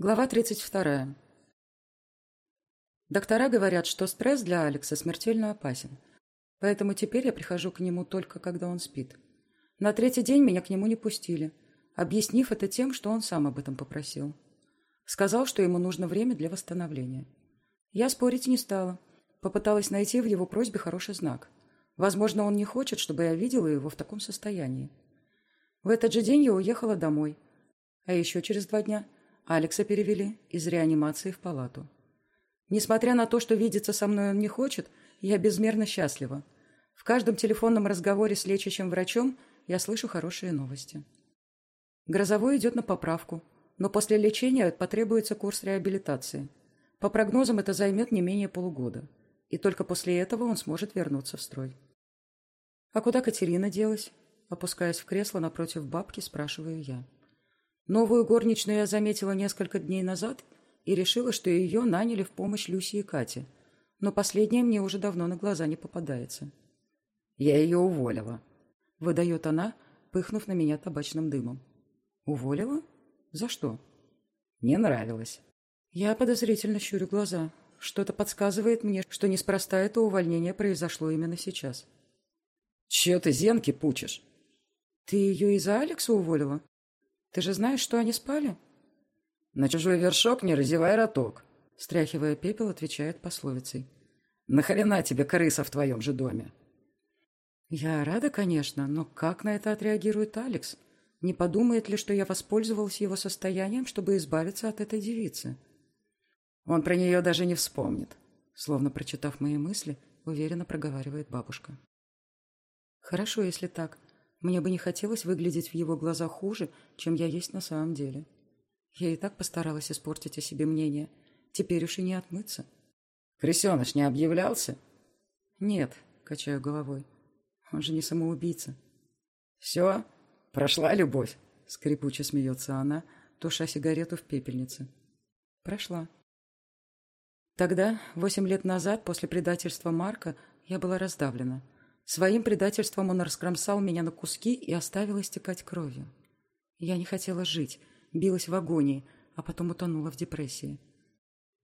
Глава 32. Доктора говорят, что стресс для Алекса смертельно опасен. Поэтому теперь я прихожу к нему только когда он спит. На третий день меня к нему не пустили, объяснив это тем, что он сам об этом попросил. Сказал, что ему нужно время для восстановления. Я спорить не стала. Попыталась найти в его просьбе хороший знак. Возможно, он не хочет, чтобы я видела его в таком состоянии. В этот же день я уехала домой. А еще через два дня – Алекса перевели из реанимации в палату. Несмотря на то, что видеться со мной он не хочет, я безмерно счастлива. В каждом телефонном разговоре с лечащим врачом я слышу хорошие новости. Грозовой идет на поправку, но после лечения потребуется курс реабилитации. По прогнозам это займет не менее полугода, и только после этого он сможет вернуться в строй. «А куда Катерина делась?» Опускаясь в кресло напротив бабки, спрашиваю я. Новую горничную я заметила несколько дней назад и решила, что ее наняли в помощь Люси и Кате. Но последняя мне уже давно на глаза не попадается. «Я ее уволила», — выдает она, пыхнув на меня табачным дымом. «Уволила? За что?» «Не нравилось». Я подозрительно щурю глаза. Что-то подсказывает мне, что неспроста это увольнение произошло именно сейчас. «Че ты зенки пучишь?» «Ты ее из-за Алекса уволила?» Ты же знаешь, что они спали?» «На чужой вершок не разевай роток», — стряхивая пепел, отвечает пословицей. «Нахрена тебе крыса в твоем же доме?» Я рада, конечно, но как на это отреагирует Алекс? Не подумает ли, что я воспользовалась его состоянием, чтобы избавиться от этой девицы? Он про нее даже не вспомнит. Словно прочитав мои мысли, уверенно проговаривает бабушка. Хорошо, если так. Мне бы не хотелось выглядеть в его глазах хуже, чем я есть на самом деле. Я и так постаралась испортить о себе мнение. Теперь уж и не отмыться. Крысеныш не объявлялся? Нет, качаю головой. Он же не самоубийца. Все, прошла любовь? Скрипуче смеется она, туша сигарету в пепельнице. Прошла. Тогда, восемь лет назад, после предательства Марка, я была раздавлена – Своим предательством он раскромсал меня на куски и оставил истекать кровью. Я не хотела жить, билась в агонии, а потом утонула в депрессии.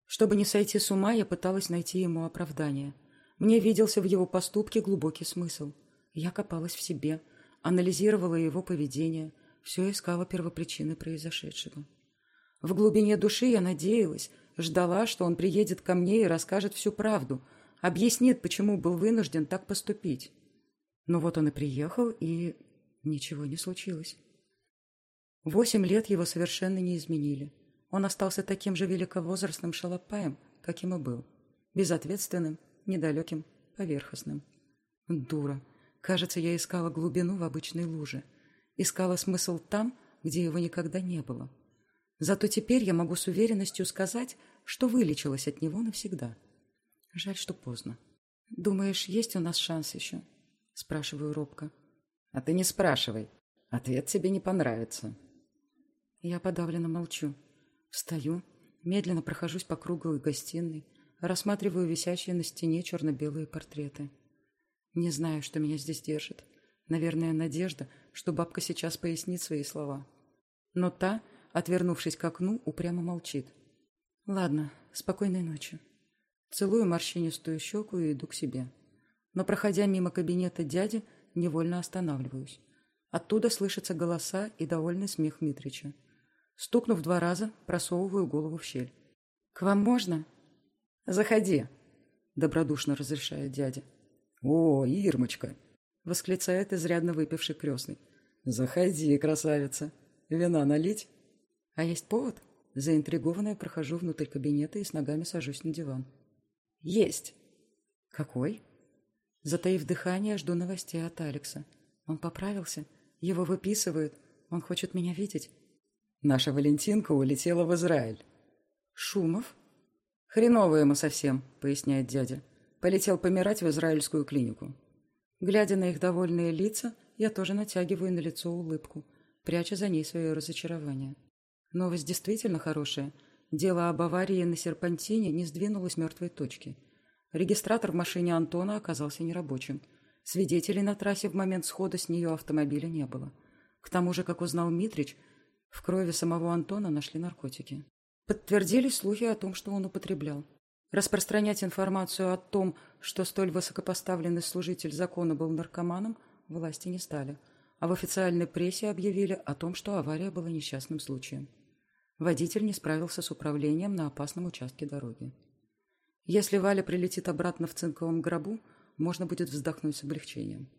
Чтобы не сойти с ума, я пыталась найти ему оправдание. Мне виделся в его поступке глубокий смысл. Я копалась в себе, анализировала его поведение, все искала первопричины произошедшего. В глубине души я надеялась, ждала, что он приедет ко мне и расскажет всю правду – объяснит, почему был вынужден так поступить. Но вот он и приехал, и ничего не случилось. Восемь лет его совершенно не изменили. Он остался таким же великовозрастным шалопаем, каким и был. Безответственным, недалеким, поверхностным. Дура. Кажется, я искала глубину в обычной луже. Искала смысл там, где его никогда не было. Зато теперь я могу с уверенностью сказать, что вылечилась от него навсегда. Жаль, что поздно. Думаешь, есть у нас шанс еще? Спрашиваю робко. А ты не спрашивай. Ответ тебе не понравится. Я подавленно молчу. Встаю, медленно прохожусь по круглой гостиной, рассматриваю висящие на стене черно-белые портреты. Не знаю, что меня здесь держит. Наверное, надежда, что бабка сейчас пояснит свои слова. Но та, отвернувшись к окну, упрямо молчит. Ладно, спокойной ночи. Целую морщинистую щеку и иду к себе. Но, проходя мимо кабинета дяди, невольно останавливаюсь. Оттуда слышатся голоса и довольный смех Митрича. Стукнув два раза, просовываю голову в щель. «К вам можно?» «Заходи», — добродушно разрешает дядя. «О, Ирмочка!» — восклицает изрядно выпивший крестный. «Заходи, красавица! Вина налить?» «А есть повод?» Заинтригованная прохожу внутрь кабинета и с ногами сажусь на диван. Есть. Какой? Затаив дыхание, жду новостей от Алекса. Он поправился. Его выписывают. Он хочет меня видеть. Наша Валентинка улетела в Израиль. Шумов? Хреново ему совсем, поясняет дядя. Полетел помирать в израильскую клинику. Глядя на их довольные лица, я тоже натягиваю на лицо улыбку, пряча за ней свое разочарование. Новость действительно хорошая — Дело об аварии на серпантине не сдвинулось мертвой точки. Регистратор в машине Антона оказался нерабочим. Свидетелей на трассе в момент схода с нее автомобиля не было. К тому же, как узнал Митрич, в крови самого Антона нашли наркотики. Подтвердились слухи о том, что он употреблял. Распространять информацию о том, что столь высокопоставленный служитель закона был наркоманом, власти не стали, а в официальной прессе объявили о том, что авария была несчастным случаем. Водитель не справился с управлением на опасном участке дороги. Если Валя прилетит обратно в цинковом гробу, можно будет вздохнуть с облегчением.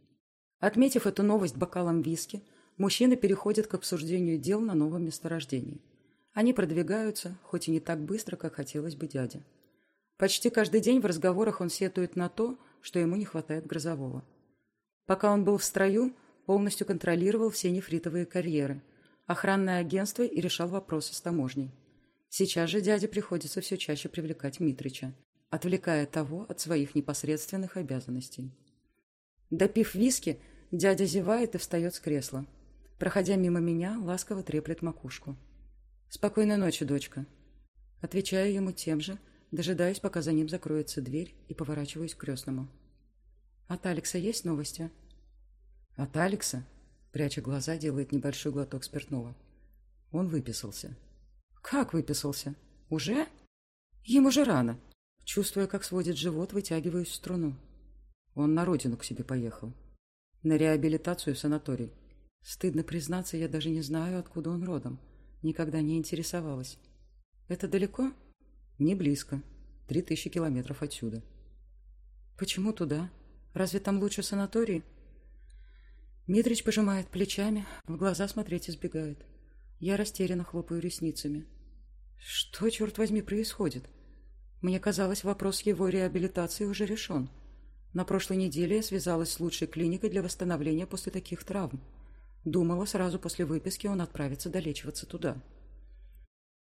Отметив эту новость бокалом виски, мужчины переходят к обсуждению дел на новом месторождении. Они продвигаются, хоть и не так быстро, как хотелось бы дяде. Почти каждый день в разговорах он сетует на то, что ему не хватает грозового. Пока он был в строю, полностью контролировал все нефритовые карьеры, охранное агентство и решал вопросы с таможней. Сейчас же дяде приходится все чаще привлекать Митрича, отвлекая того от своих непосредственных обязанностей. Допив виски, дядя зевает и встает с кресла. Проходя мимо меня, ласково треплет макушку. «Спокойной ночи, дочка». Отвечаю ему тем же, дожидаюсь, пока за ним закроется дверь, и поворачиваюсь к крестному. «От Алекса есть новости?» «От Алекса?» Пряча глаза, делает небольшой глоток спиртного. Он выписался. «Как выписался? Уже?» «Ему же рано». Чувствуя, как сводит живот, вытягиваюсь в струну. Он на родину к себе поехал. На реабилитацию в санаторий. Стыдно признаться, я даже не знаю, откуда он родом. Никогда не интересовалась. Это далеко? Не близко. Три тысячи километров отсюда. Почему туда? Разве там лучше санаторий? Митрич пожимает плечами, в глаза смотреть избегает. Я растерянно хлопаю ресницами. Что, черт возьми, происходит? Мне казалось, вопрос его реабилитации уже решен. На прошлой неделе я связалась с лучшей клиникой для восстановления после таких травм. Думала, сразу после выписки он отправится долечиваться туда.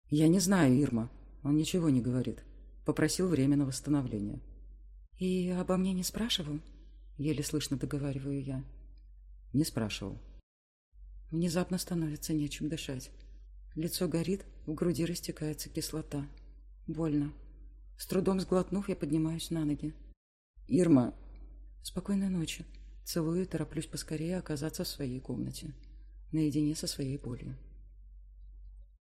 «Я не знаю, Ирма. Он ничего не говорит. Попросил время на восстановление». «И обо мне не спрашивал?» Еле слышно договариваю я. «Не спрашивал». Внезапно становится нечем дышать. Лицо горит, в груди растекается кислота. Больно. С трудом сглотнув, я поднимаюсь на ноги. «Ирма!» «Спокойной ночи!» Целую и тороплюсь поскорее оказаться в своей комнате. Наедине со своей болью.